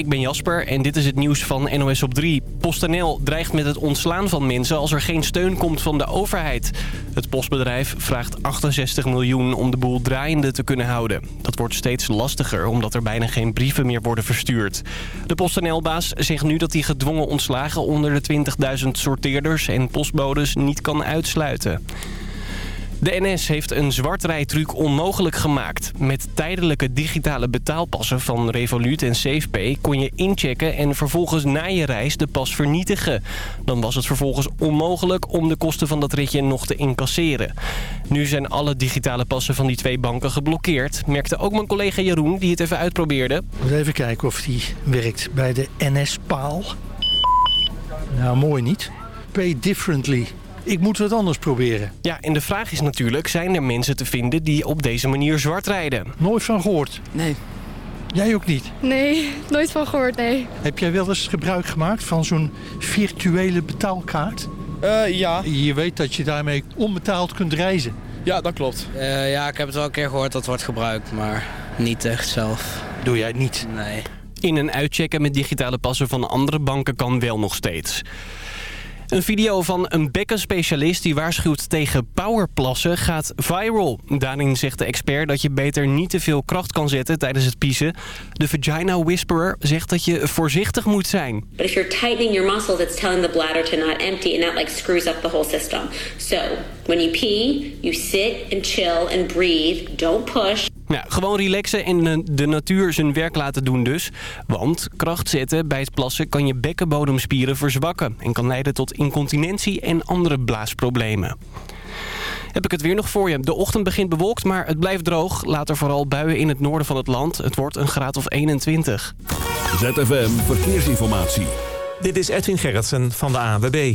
ik ben Jasper en dit is het nieuws van NOS op 3. PostNL dreigt met het ontslaan van mensen als er geen steun komt van de overheid. Het postbedrijf vraagt 68 miljoen om de boel draaiende te kunnen houden. Dat wordt steeds lastiger omdat er bijna geen brieven meer worden verstuurd. De PostNL-baas zegt nu dat hij gedwongen ontslagen onder de 20.000 sorteerders en postbodes niet kan uitsluiten. De NS heeft een zwartrijtruc onmogelijk gemaakt. Met tijdelijke digitale betaalpassen van Revolut en SafePay kon je inchecken en vervolgens na je reis de pas vernietigen. Dan was het vervolgens onmogelijk om de kosten van dat ritje nog te incasseren. Nu zijn alle digitale passen van die twee banken geblokkeerd. Merkte ook mijn collega Jeroen die het even uitprobeerde. Even kijken of die werkt bij de NS-paal. Nou, mooi niet. Pay differently ik moet wat anders proberen. Ja, en de vraag is natuurlijk, zijn er mensen te vinden die op deze manier zwart rijden? Nooit van gehoord? Nee. Jij ook niet? Nee, nooit van gehoord, nee. Heb jij wel eens gebruik gemaakt van zo'n virtuele betaalkaart? Uh, ja. Je weet dat je daarmee onbetaald kunt reizen. Ja, dat klopt. Uh, ja, ik heb het wel een keer gehoord dat wordt gebruikt, maar niet echt zelf. Doe jij het niet? Nee. In- en uitchecken met digitale passen van andere banken kan wel nog steeds. Een video van een bekkenspecialist die waarschuwt tegen powerplassen gaat viral. Daarin zegt de expert dat je beter niet te veel kracht kan zetten tijdens het piezen. De vagina whisperer zegt dat je voorzichtig moet zijn. But if you're tightening your muscles, it's telling the bladder to not empty and that like screws up the whole system. So, when you pee, you sit and chill and breathe. Don't push. Ja, gewoon relaxen en de natuur zijn werk laten doen dus. Want kracht zetten bij het plassen kan je bekkenbodemspieren verzwakken... en kan leiden tot incontinentie en andere blaasproblemen. Heb ik het weer nog voor je. De ochtend begint bewolkt, maar het blijft droog. Later vooral buien in het noorden van het land. Het wordt een graad of 21. ZFM Verkeersinformatie. Dit is Edwin Gerritsen van de ANWB.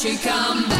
she come back?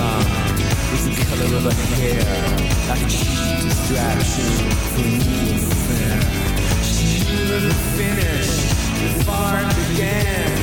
blonde is the color of her hair, like a cheap distraction for me and fair. She knew the finish before it began.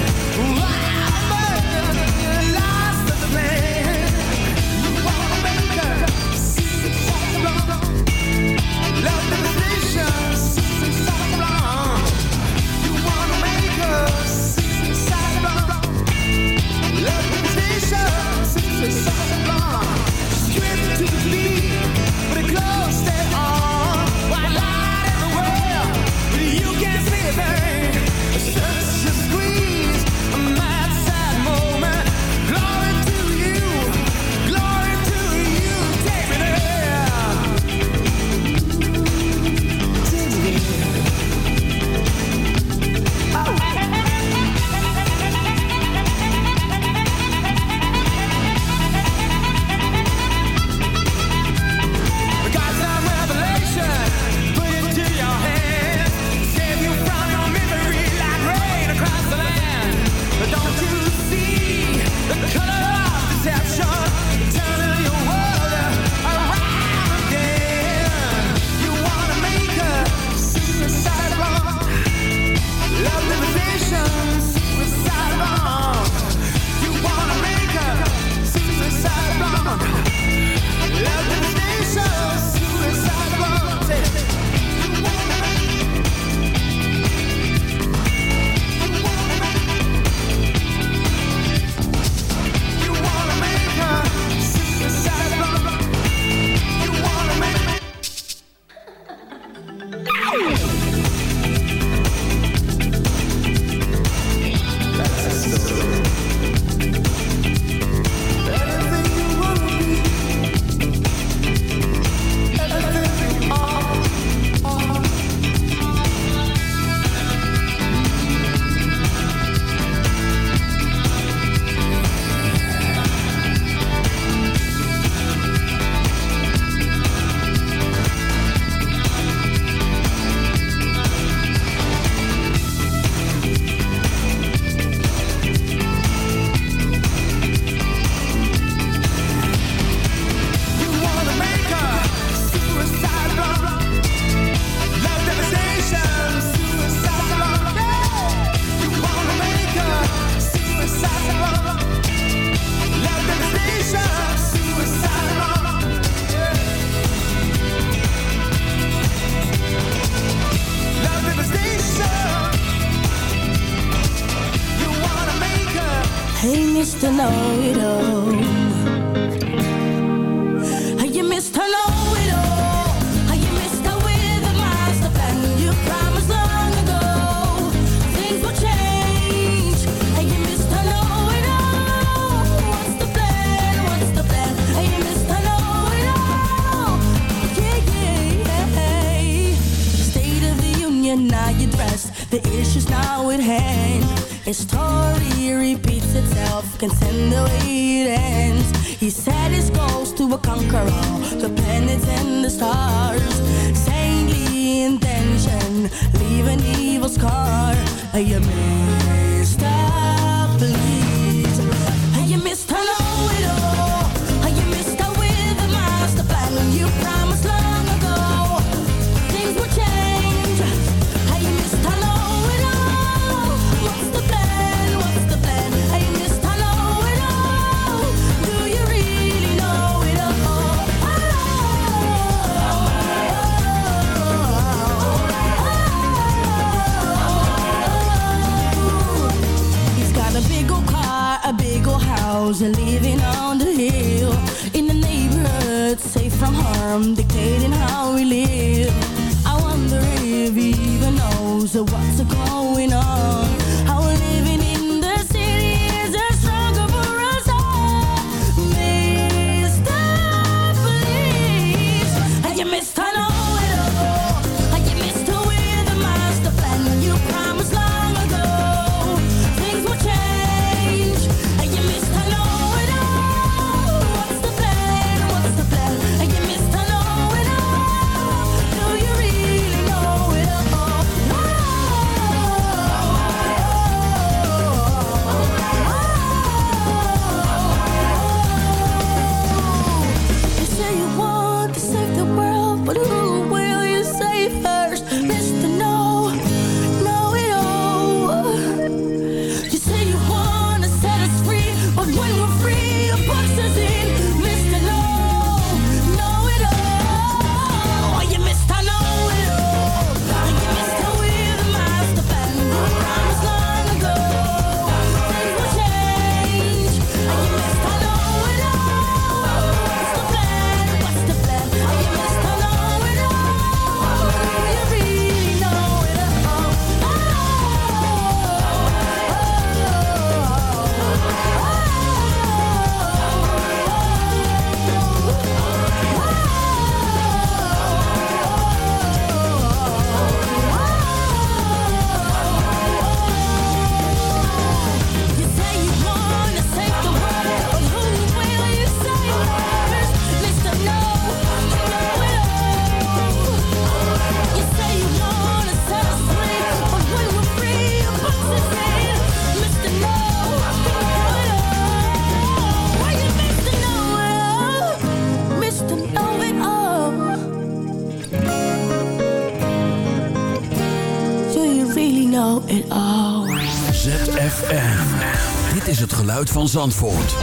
Luid van Zandvoort.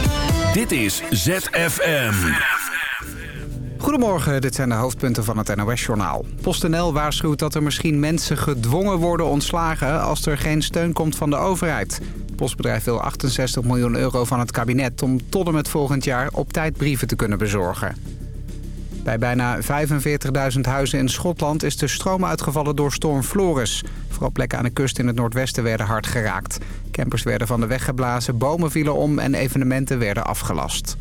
Dit is ZFM. Goedemorgen, dit zijn de hoofdpunten van het NOS-journaal. PostNL waarschuwt dat er misschien mensen gedwongen worden ontslagen... als er geen steun komt van de overheid. Het postbedrijf wil 68 miljoen euro van het kabinet... om tot en met volgend jaar op tijd brieven te kunnen bezorgen. Bij bijna 45.000 huizen in Schotland is de stroom uitgevallen door storm Flores... Vooral plekken aan de kust in het noordwesten werden hard geraakt. Campers werden van de weg geblazen, bomen vielen om en evenementen werden afgelast.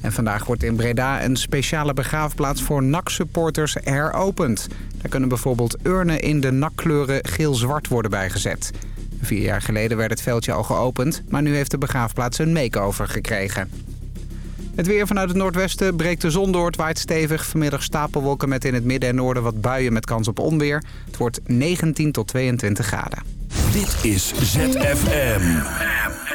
En vandaag wordt in Breda een speciale begraafplaats voor NAC-supporters heropend. Daar kunnen bijvoorbeeld urnen in de NAC-kleuren geel-zwart worden bijgezet. Vier jaar geleden werd het veldje al geopend, maar nu heeft de begraafplaats een make-over gekregen. Het weer vanuit het noordwesten breekt de zon door. Het waait stevig. Vanmiddag stapelwolken met in het midden en noorden wat buien met kans op onweer. Het wordt 19 tot 22 graden. Dit is ZFM.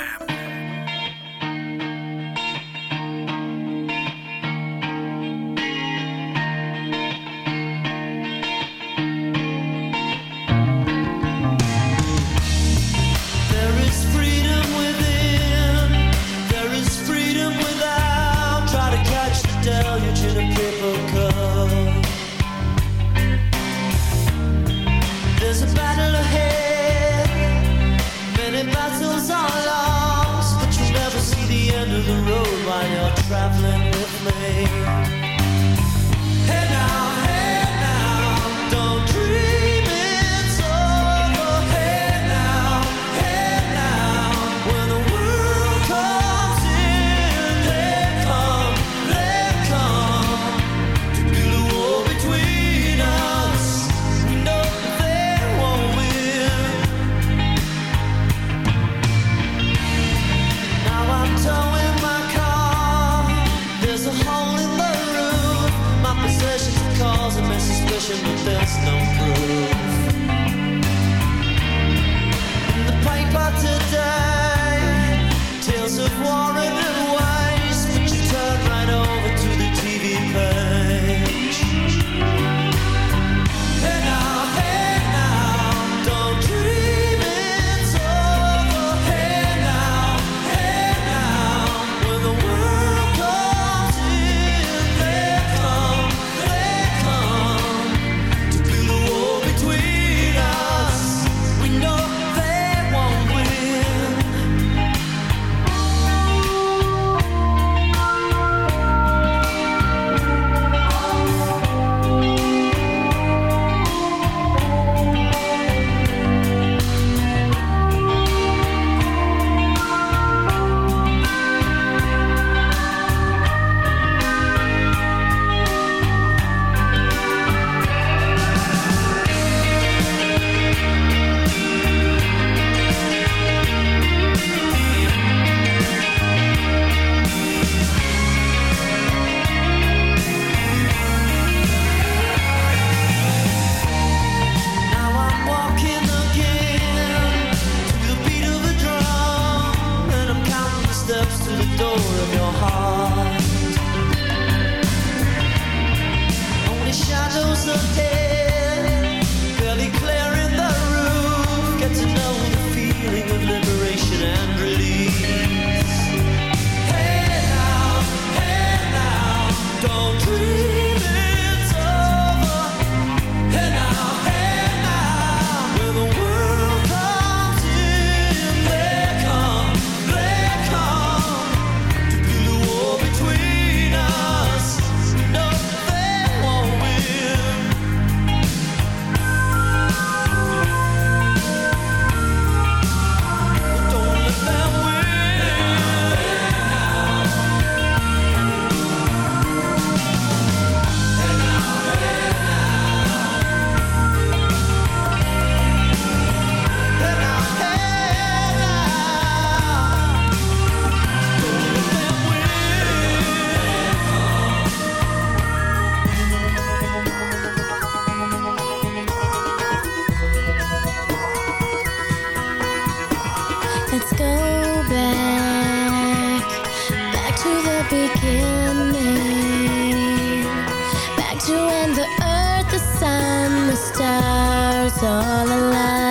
back to when the earth, the sun, the stars all alive.